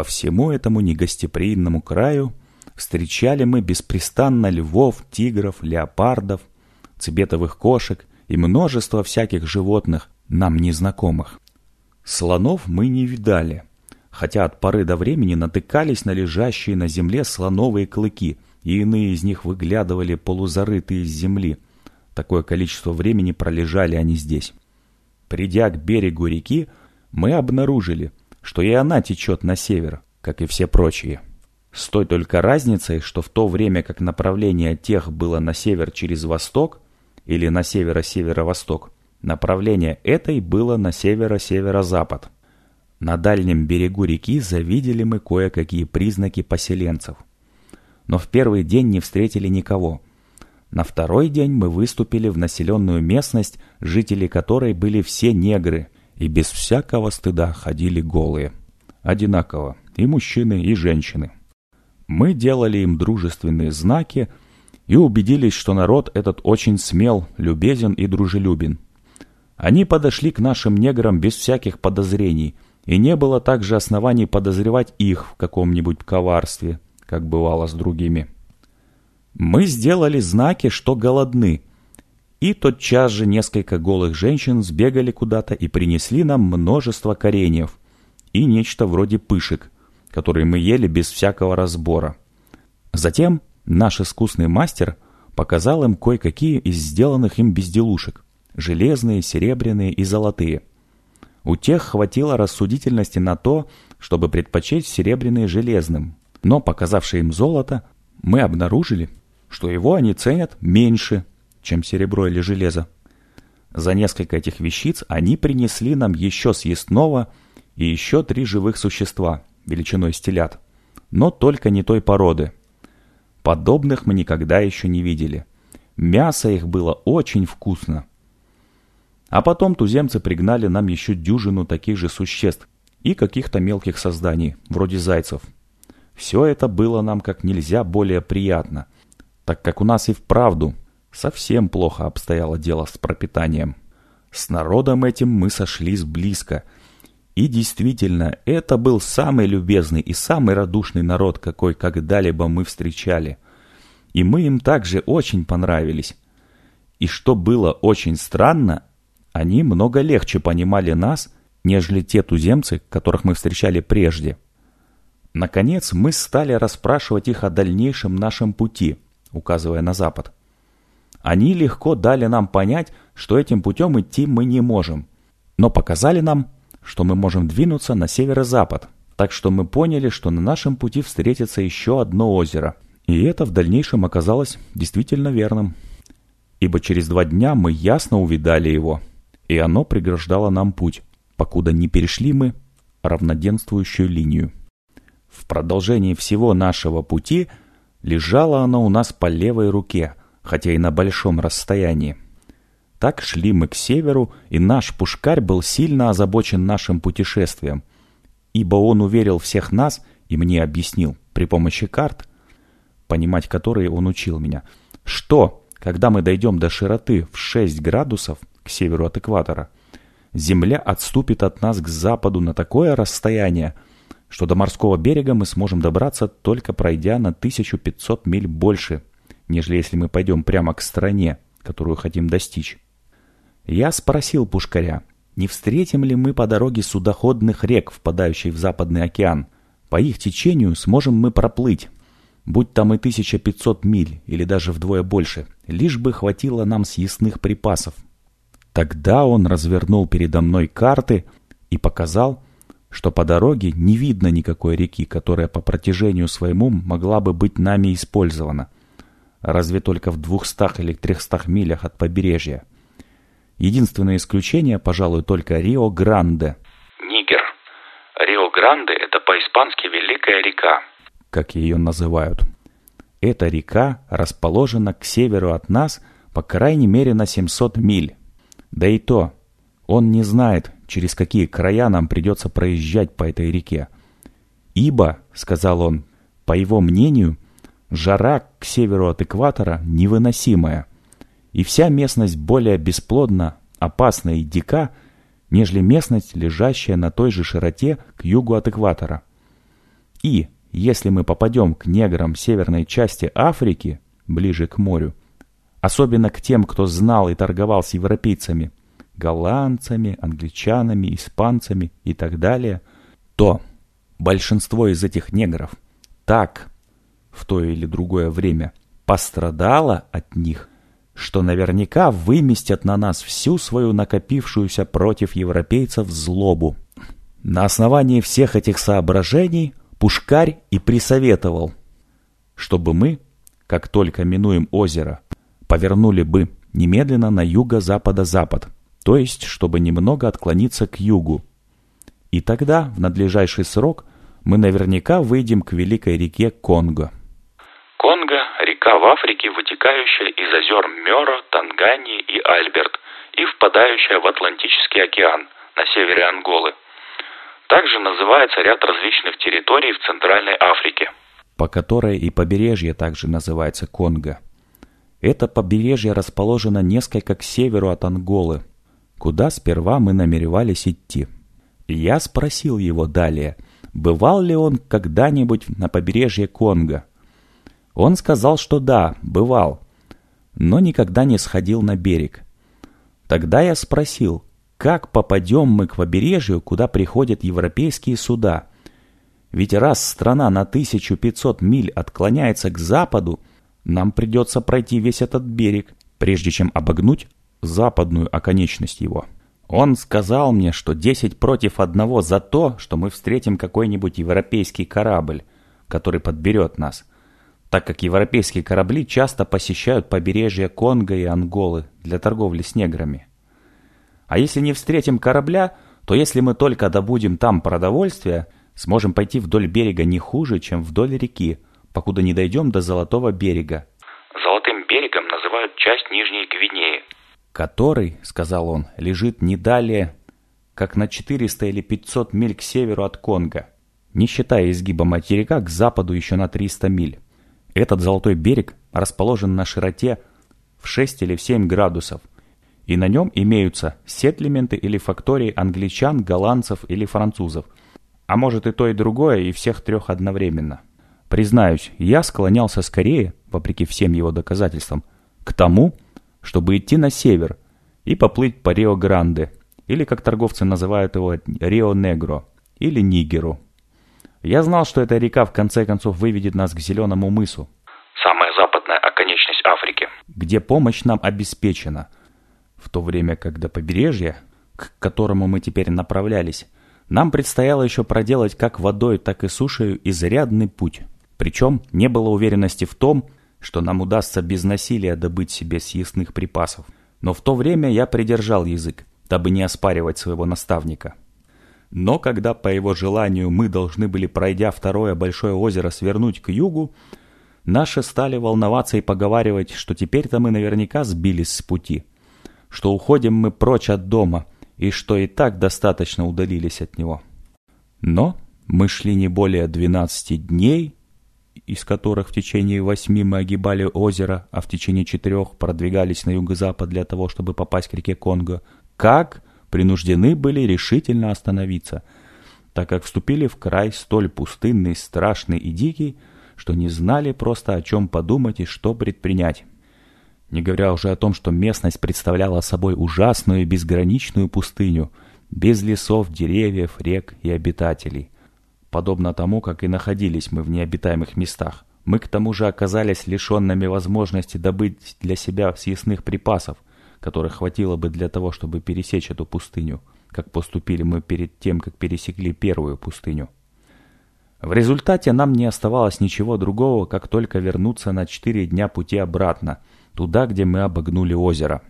По всему этому негостеприимному краю встречали мы беспрестанно львов, тигров, леопардов, цибетовых кошек и множество всяких животных, нам незнакомых. Слонов мы не видали, хотя от поры до времени натыкались на лежащие на земле слоновые клыки, и иные из них выглядывали полузарытые из земли. Такое количество времени пролежали они здесь. Придя к берегу реки, мы обнаружили, что и она течет на север, как и все прочие. С той только разницей, что в то время как направление тех было на север через восток или на северо-северо-восток, направление этой было на северо-северо-запад. На дальнем берегу реки завидели мы кое-какие признаки поселенцев. Но в первый день не встретили никого. На второй день мы выступили в населенную местность, жители которой были все негры, и без всякого стыда ходили голые. Одинаково, и мужчины, и женщины. Мы делали им дружественные знаки и убедились, что народ этот очень смел, любезен и дружелюбен. Они подошли к нашим неграм без всяких подозрений, и не было также оснований подозревать их в каком-нибудь коварстве, как бывало с другими. Мы сделали знаки, что голодны, и тотчас же несколько голых женщин сбегали куда-то и принесли нам множество кореньев и нечто вроде пышек – которые мы ели без всякого разбора. Затем наш искусный мастер показал им кое-какие из сделанных им безделушек – железные, серебряные и золотые. У тех хватило рассудительности на то, чтобы предпочесть серебряные железным, но, показавшие им золото, мы обнаружили, что его они ценят меньше, чем серебро или железо. За несколько этих вещиц они принесли нам еще съестного и еще три живых существа – величиной с телят, но только не той породы. Подобных мы никогда еще не видели. Мясо их было очень вкусно. А потом туземцы пригнали нам еще дюжину таких же существ и каких-то мелких созданий, вроде зайцев. Все это было нам как нельзя более приятно, так как у нас и вправду совсем плохо обстояло дело с пропитанием. С народом этим мы сошлись близко – и действительно, это был самый любезный и самый радушный народ, какой когда-либо мы встречали. И мы им также очень понравились. И что было очень странно, они много легче понимали нас, нежели те туземцы, которых мы встречали прежде. Наконец, мы стали расспрашивать их о дальнейшем нашем пути, указывая на запад. Они легко дали нам понять, что этим путем идти мы не можем, но показали нам, что мы можем двинуться на северо-запад, так что мы поняли, что на нашем пути встретится еще одно озеро. И это в дальнейшем оказалось действительно верным. Ибо через два дня мы ясно увидали его, и оно преграждало нам путь, покуда не перешли мы равноденствующую линию. В продолжении всего нашего пути лежало оно у нас по левой руке, хотя и на большом расстоянии. Так шли мы к северу, и наш пушкарь был сильно озабочен нашим путешествием, ибо он уверил всех нас и мне объяснил при помощи карт, понимать которые он учил меня, что, когда мы дойдем до широты в 6 градусов к северу от экватора, Земля отступит от нас к западу на такое расстояние, что до морского берега мы сможем добраться, только пройдя на 1500 миль больше, нежели если мы пойдем прямо к стране, которую хотим достичь. Я спросил Пушкаря, не встретим ли мы по дороге судоходных рек, впадающих в Западный океан. По их течению сможем мы проплыть, будь там и 1500 миль или даже вдвое больше, лишь бы хватило нам съестных припасов. Тогда он развернул передо мной карты и показал, что по дороге не видно никакой реки, которая по протяжению своему могла бы быть нами использована, разве только в двухстах или трехстах милях от побережья. Единственное исключение, пожалуй, только Рио-Гранде. Нигер. Рио-Гранде – это по-испански «Великая река», как ее называют. Эта река расположена к северу от нас по крайней мере на 700 миль. Да и то, он не знает, через какие края нам придется проезжать по этой реке. Ибо, сказал он, по его мнению, жара к северу от экватора невыносимая и вся местность более бесплодна, опасна и дика, нежели местность, лежащая на той же широте к югу от экватора. И, если мы попадем к неграм северной части Африки, ближе к морю, особенно к тем, кто знал и торговал с европейцами, голландцами, англичанами, испанцами и так далее, то большинство из этих негров так в то или другое время пострадало от них, что наверняка выместят на нас всю свою накопившуюся против европейцев злобу. На основании всех этих соображений Пушкарь и присоветовал, чтобы мы, как только минуем озеро, повернули бы немедленно на юго-запада-запад, то есть, чтобы немного отклониться к югу. И тогда, в надлежащий срок, мы наверняка выйдем к великой реке Конго. Река в Африке, вытекающая из озер Мёро, Танганьи и Альберт и впадающая в Атлантический океан на севере Анголы. Также называется ряд различных территорий в Центральной Африке. По которой и побережье также называется Конго. Это побережье расположено несколько к северу от Анголы, куда сперва мы намеревались идти. Я спросил его далее, бывал ли он когда-нибудь на побережье Конго. Он сказал, что да, бывал, но никогда не сходил на берег. Тогда я спросил, как попадем мы к побережью, куда приходят европейские суда? Ведь раз страна на 1500 миль отклоняется к западу, нам придется пройти весь этот берег, прежде чем обогнуть западную оконечность его. Он сказал мне, что 10 против одного за то, что мы встретим какой-нибудь европейский корабль, который подберет нас, так как европейские корабли часто посещают побережье Конго и Анголы для торговли с неграми. А если не встретим корабля, то если мы только добудем там продовольствие, сможем пойти вдоль берега не хуже, чем вдоль реки, покуда не дойдем до Золотого берега. Золотым берегом называют часть Нижней Гвинеи. Который, сказал он, лежит не далее, как на 400 или 500 миль к северу от Конго, не считая изгиба материка к западу еще на 300 миль. Этот Золотой берег расположен на широте в 6 или в 7 градусов, и на нем имеются сетлименты или фактории англичан, голландцев или французов, а может и то и другое, и всех трех одновременно. Признаюсь, я склонялся скорее, вопреки всем его доказательствам, к тому, чтобы идти на север и поплыть по Рио-Гранде, или, как торговцы называют его, Рио-Негро, или Нигеру. Я знал, что эта река в конце концов выведет нас к Зеленому мысу. Самая западная оконечность Африки. Где помощь нам обеспечена – в то время как до побережья, к которому мы теперь направлялись, нам предстояло еще проделать как водой, так и сушей изрядный путь. Причем не было уверенности в том, что нам удастся без насилия добыть себе съестных припасов. Но в то время я придержал язык, дабы не оспаривать своего наставника. Но когда по его желанию мы должны были, пройдя второе большое озеро, свернуть к югу, наши стали волноваться и поговаривать, что теперь-то мы наверняка сбились с пути – что уходим мы прочь от дома и что и так достаточно удалились от него. Но мы шли не более двенадцати дней, из которых в течение восьми мы огибали озеро, а в течение четырех продвигались на юго-запад для того, чтобы попасть к реке Конго, как принуждены были решительно остановиться, так как вступили в край столь пустынный, страшный и дикий, что не знали просто о чем подумать и что предпринять не говоря уже о том, что местность представляла собой ужасную безграничную пустыню, без лесов, деревьев, рек и обитателей. Подобно тому, как и находились мы в необитаемых местах, мы к тому же оказались лишенными возможности добыть для себя съестных припасов, которых хватило бы для того, чтобы пересечь эту пустыню, как поступили мы перед тем, как пересекли первую пустыню. В результате нам не оставалось ничего другого, как только вернуться на четыре дня пути обратно – туда, где мы обогнули озеро.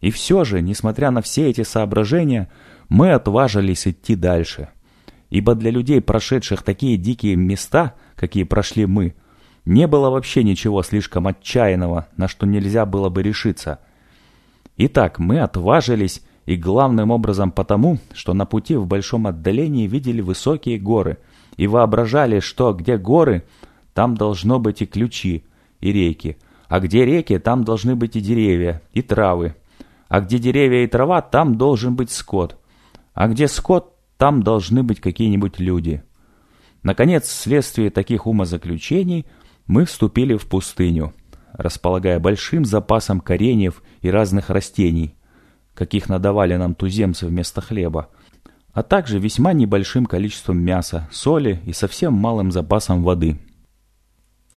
И все же, несмотря на все эти соображения, мы отважились идти дальше. Ибо для людей, прошедших такие дикие места, какие прошли мы, не было вообще ничего слишком отчаянного, на что нельзя было бы решиться. Итак, мы отважились, и главным образом потому, что на пути в большом отдалении видели высокие горы, и воображали, что где горы, там должно быть и ключи, и реки, а где реки, там должны быть и деревья, и травы. А где деревья и трава, там должен быть скот. А где скот, там должны быть какие-нибудь люди. Наконец, вследствие таких умозаключений, мы вступили в пустыню, располагая большим запасом кореньев и разных растений, каких надавали нам туземцы вместо хлеба, а также весьма небольшим количеством мяса, соли и совсем малым запасом воды –